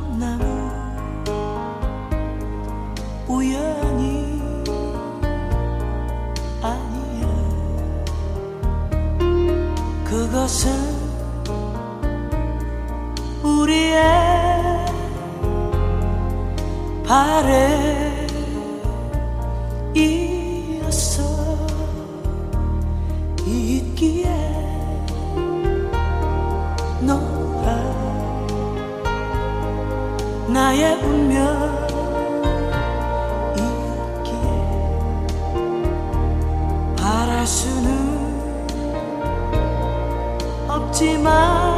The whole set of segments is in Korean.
참나무 우연히 아니야. 그것은 우리의 바램이었어 있기에 나의 운명 바랄 수는 없지만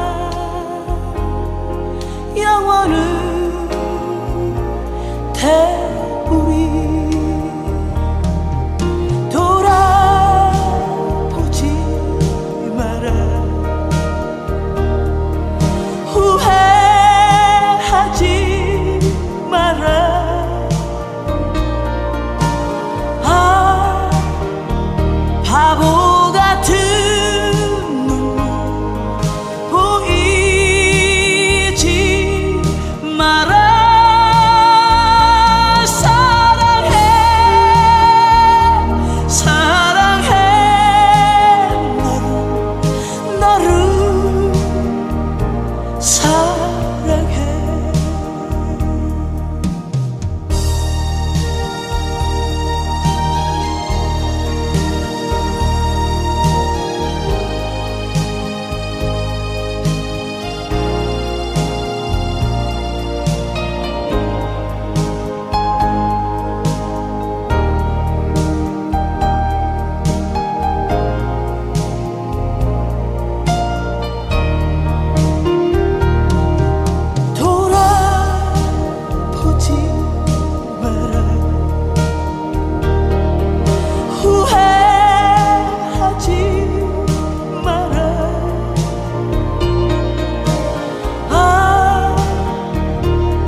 같은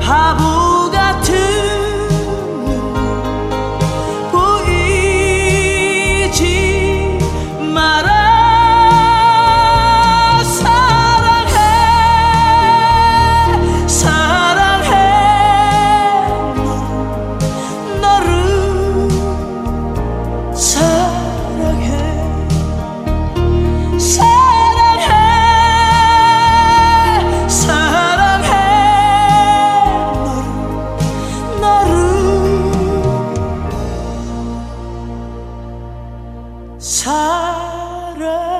바보 Andrei.